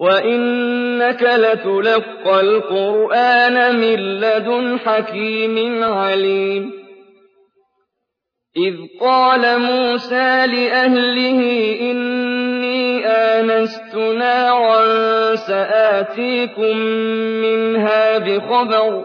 وإنك لتلقى القرآن من لدن حكيم عليم إذ قال موسى لأهله إني آنست نارا سآتيكم منها بخبر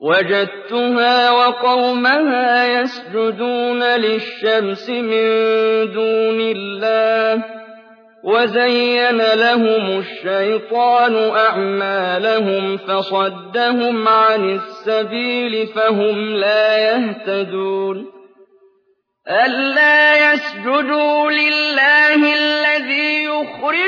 وَجَدتُّهَا وَقَوْمَهَا يَسْجُدُونَ لِلشَّمْسِ مِن دُونِ اللَّهِ وَزَيَّنَ لَهُمُ الشَّيْطَانُ أَعْمَالَهُمْ فَصَدَّهُمْ عَنِ السَّبِيلِ فَهُمْ لَا يَهْتَدُونَ أَلَّا يَسْجُدُوا لِلَّهِ الَّذِي يُخْرِجُ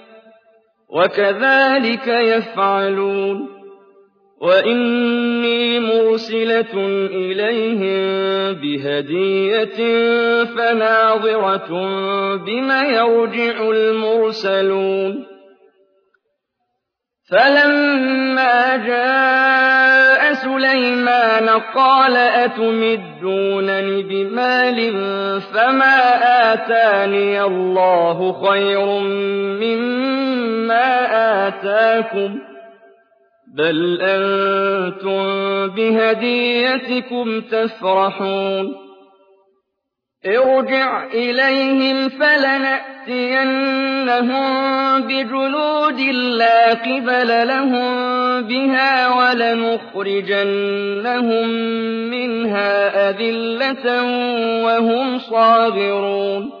وَكَذَٰلِكَ يَفْعَلُونَ. وَإِنِّي مُرْسِلَةٌ إِلَيْهِم بِهَدِيَّةٍ فَنَاظِرَةٌ بِمَ يَرْجِعُ الْمُرْسَلُونَ. فَلَمَّا جَاءَ سُلَيْمَانَ قَالَ أَتُمِدُّونَنِ بِمَالٍ فَمَا آتَانِيَ اللَّهُ خَيْرٌ مِّمَّا آتَاكُم ۖ بَلْ أَنتُم بِهَدِيَّتِكُمْ تَفْرَحُونَ ارْجِعْ إِلَيْهِمْ فَلَنَأْتِيَنَّهُم بِجُنُودٍ لَّا قِبَلَ لَهُم بِهَا وَلَنُخْرِجَنَّهُم مِّنْهَا أَذِلَّةً وَهُمْ صَاغِرُونَ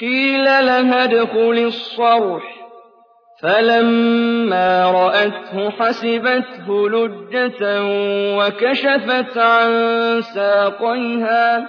قيل لها ادخل الصرح. فَلَمَّا رَأَتْهُ حَسِبَتْهُ لُجَّةً وَكَشَفَتْ عَن سَاقَيْهَا.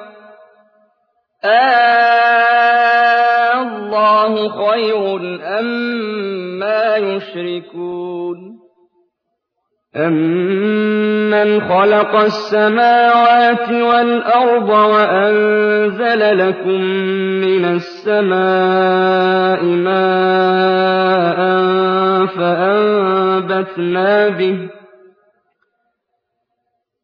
آلله خير أما يشركون؟ أَمَّا أَمَّنْ خَلَقَ السَّمَاوَاتِ وَالْأَرْضَ وَأَنزَلَ لَكُم مِّنَ السَّمَاءِ مَاءً فَأَنبَتْنَا بِهِ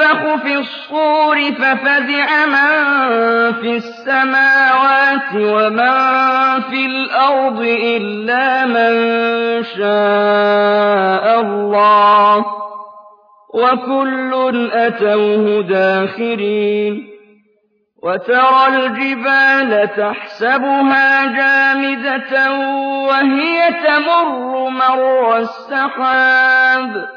يُنفَخُ فِي الصُّورِ فَفَزِعَ مَن فِي السَّمَاوَاتِ وَمَن فِي الْأَرْضِ إِلَّا مَن شَاءَ اللَّهُ ۖ وَكُلٌّ أَتَوْهُ دَاخِرِينَ وَتَرَى الْجِبَالَ تَحْسَبُهَا جَامِدَةً وَهِيَ تَمُرُّ مَرَّ السَّحَابِ